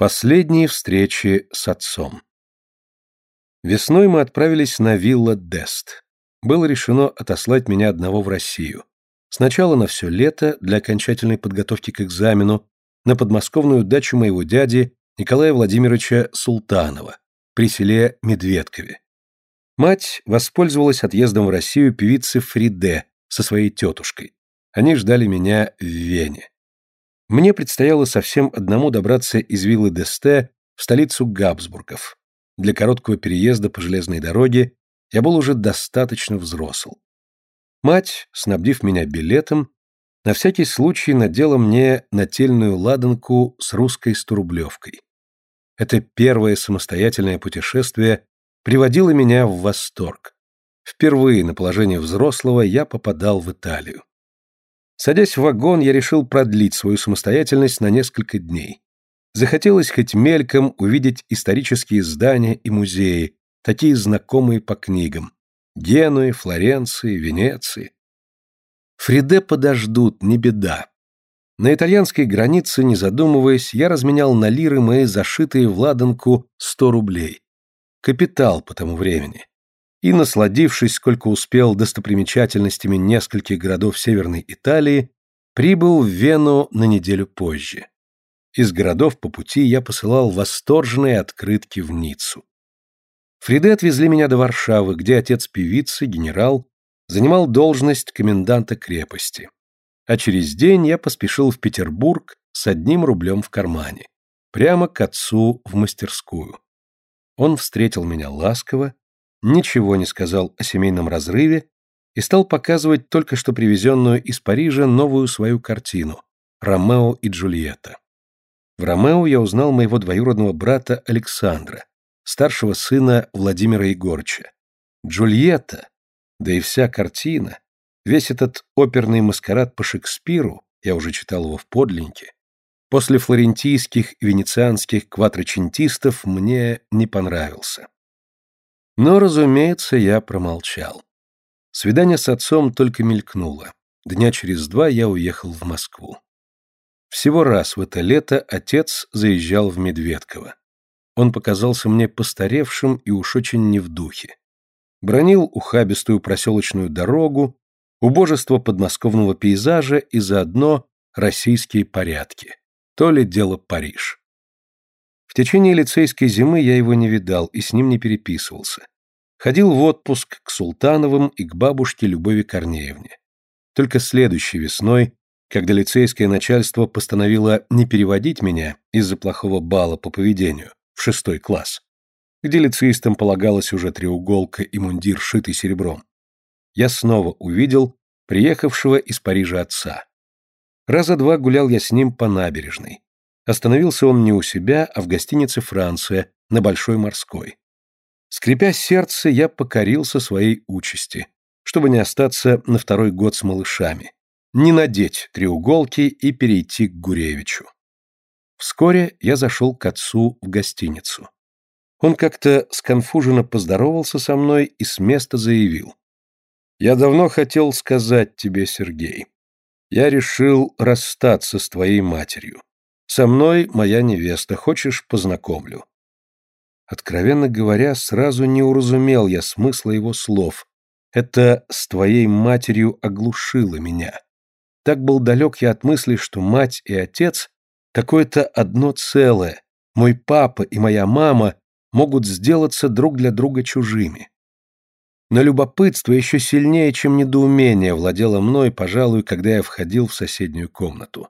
Последние встречи с отцом. Весной мы отправились на вилла Дест. Было решено отослать меня одного в Россию. Сначала на все лето для окончательной подготовки к экзамену на подмосковную дачу моего дяди Николая Владимировича Султанова при селе Медведкове. Мать воспользовалась отъездом в Россию певицы Фриде со своей тетушкой. Они ждали меня в Вене. Мне предстояло совсем одному добраться из виллы Десте в столицу Габсбургов. Для короткого переезда по железной дороге я был уже достаточно взросл. Мать, снабдив меня билетом, на всякий случай надела мне нательную ладанку с русской сторублевкой. Это первое самостоятельное путешествие приводило меня в восторг. Впервые на положение взрослого я попадал в Италию. Садясь в вагон, я решил продлить свою самостоятельность на несколько дней. Захотелось хоть мельком увидеть исторические здания и музеи, такие знакомые по книгам. Генуи, Флоренции, Венеции. Фриде подождут, не беда. На итальянской границе, не задумываясь, я разменял на лиры мои зашитые в ладанку сто рублей. Капитал по тому времени и, насладившись, сколько успел достопримечательностями нескольких городов Северной Италии, прибыл в Вену на неделю позже. Из городов по пути я посылал восторженные открытки в Ниццу. Фриды отвезли меня до Варшавы, где отец певицы, генерал, занимал должность коменданта крепости. А через день я поспешил в Петербург с одним рублем в кармане, прямо к отцу в мастерскую. Он встретил меня ласково, ничего не сказал о семейном разрыве и стал показывать только что привезенную из Парижа новую свою картину «Ромео и Джульетта». В Ромео я узнал моего двоюродного брата Александра, старшего сына Владимира Егорча. Джульетта, да и вся картина, весь этот оперный маскарад по Шекспиру, я уже читал его в подлиннике, после флорентийских и венецианских кватрочентистов мне не понравился. Но, разумеется, я промолчал. Свидание с отцом только мелькнуло. Дня через два я уехал в Москву. Всего раз в это лето отец заезжал в Медведково. Он показался мне постаревшим и уж очень не в духе. Бронил ухабистую проселочную дорогу, убожество подмосковного пейзажа и заодно российские порядки. То ли дело Париж. В течение лицейской зимы я его не видал и с ним не переписывался. Ходил в отпуск к Султановым и к бабушке Любови Корнеевне. Только следующей весной, когда лицейское начальство постановило не переводить меня из-за плохого балла по поведению в шестой класс, где лицеистам полагалась уже треуголка и мундир, шитый серебром, я снова увидел приехавшего из Парижа отца. Раза два гулял я с ним по набережной. Остановился он не у себя, а в гостинице «Франция» на Большой морской. Скрипя сердце, я покорился своей участи, чтобы не остаться на второй год с малышами, не надеть треуголки и перейти к Гуревичу. Вскоре я зашел к отцу в гостиницу. Он как-то сконфуженно поздоровался со мной и с места заявил. «Я давно хотел сказать тебе, Сергей. Я решил расстаться с твоей матерью. Со мной моя невеста, хочешь, познакомлю. Откровенно говоря, сразу не уразумел я смысла его слов. Это с твоей матерью оглушило меня. Так был далек я от мысли, что мать и отец — какое-то одно целое. Мой папа и моя мама могут сделаться друг для друга чужими. Но любопытство еще сильнее, чем недоумение, владело мной, пожалуй, когда я входил в соседнюю комнату.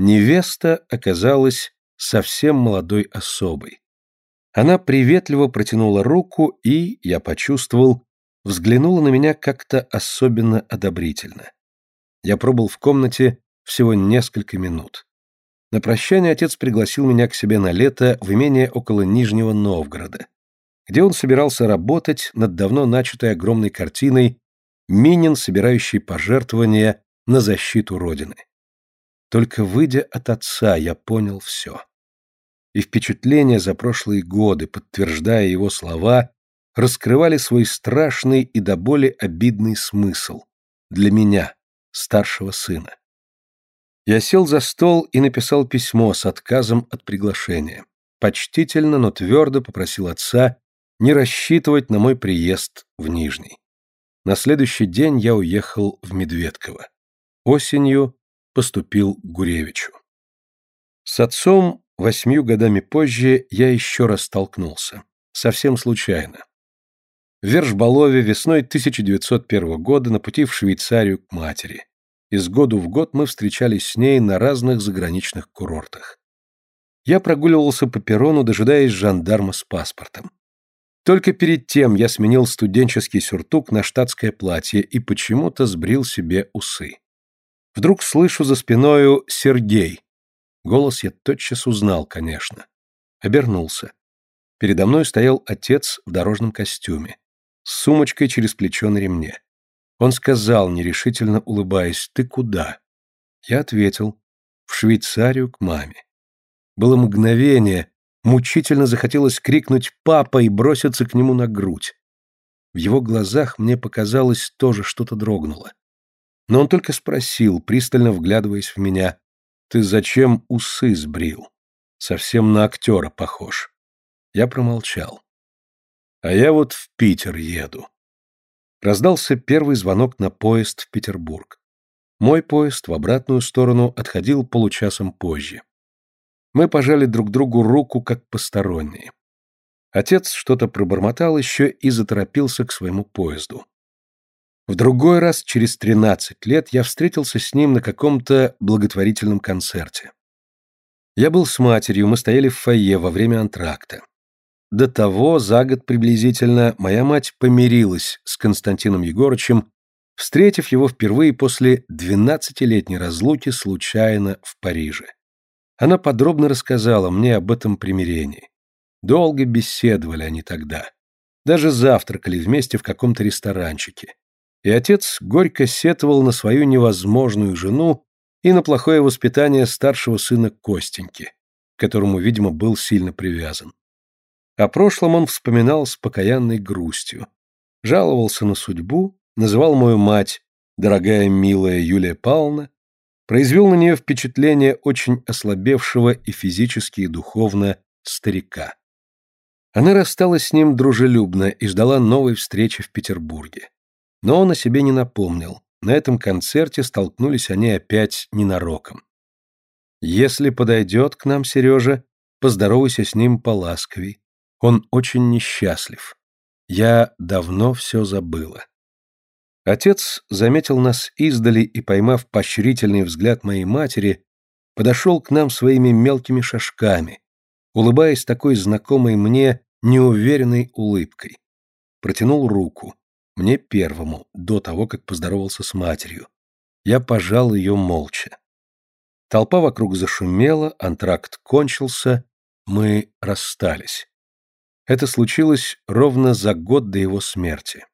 Невеста оказалась совсем молодой особой. Она приветливо протянула руку и, я почувствовал, взглянула на меня как-то особенно одобрительно. Я пробыл в комнате всего несколько минут. На прощание отец пригласил меня к себе на лето в имение около Нижнего Новгорода, где он собирался работать над давно начатой огромной картиной «Минин, собирающий пожертвования на защиту Родины». Только выйдя от отца, я понял все и впечатления за прошлые годы, подтверждая его слова, раскрывали свой страшный и до боли обидный смысл для меня, старшего сына. Я сел за стол и написал письмо с отказом от приглашения. почтительно, но твердо попросил отца не рассчитывать на мой приезд в Нижний. На следующий день я уехал в Медведково. Осенью поступил к Гуревичу. С отцом восьмью годами позже я еще раз столкнулся. Совсем случайно. В Вершболове весной 1901 года на пути в Швейцарию к матери. Из года в год мы встречались с ней на разных заграничных курортах. Я прогуливался по перрону, дожидаясь жандарма с паспортом. Только перед тем я сменил студенческий сюртук на штатское платье и почему-то сбрил себе усы. Вдруг слышу за спиною «Сергей». Голос я тотчас узнал, конечно. Обернулся. Передо мной стоял отец в дорожном костюме, с сумочкой через плечо на ремне. Он сказал, нерешительно улыбаясь, «Ты куда?» Я ответил, «В Швейцарию к маме». Было мгновение, мучительно захотелось крикнуть «Папа!» и броситься к нему на грудь. В его глазах мне показалось тоже что-то дрогнуло. Но он только спросил, пристально вглядываясь в меня, «Ты зачем усы сбрил? Совсем на актера похож». Я промолчал. «А я вот в Питер еду». Раздался первый звонок на поезд в Петербург. Мой поезд в обратную сторону отходил получасом позже. Мы пожали друг другу руку, как посторонние. Отец что-то пробормотал еще и заторопился к своему поезду. В другой раз, через 13 лет, я встретился с ним на каком-то благотворительном концерте. Я был с матерью, мы стояли в фойе во время антракта. До того, за год приблизительно, моя мать помирилась с Константином Егорычем, встретив его впервые после двенадцатилетней разлуки случайно в Париже. Она подробно рассказала мне об этом примирении. Долго беседовали они тогда. Даже завтракали вместе в каком-то ресторанчике. И отец горько сетовал на свою невозможную жену и на плохое воспитание старшего сына Костеньки, к которому, видимо, был сильно привязан. О прошлом он вспоминал с покаянной грустью. Жаловался на судьбу, называл мою мать, дорогая милая Юлия Павловна, произвел на нее впечатление очень ослабевшего и физически, и духовно старика. Она рассталась с ним дружелюбно и ждала новой встречи в Петербурге. Но он о себе не напомнил. На этом концерте столкнулись они опять ненароком. «Если подойдет к нам Сережа, поздоровайся с ним поласковей. Он очень несчастлив. Я давно все забыла». Отец заметил нас издали и, поймав поощрительный взгляд моей матери, подошел к нам своими мелкими шажками, улыбаясь такой знакомой мне неуверенной улыбкой. Протянул руку, мне первому, до того, как поздоровался с матерью. Я пожал ее молча. Толпа вокруг зашумела, антракт кончился, мы расстались. Это случилось ровно за год до его смерти.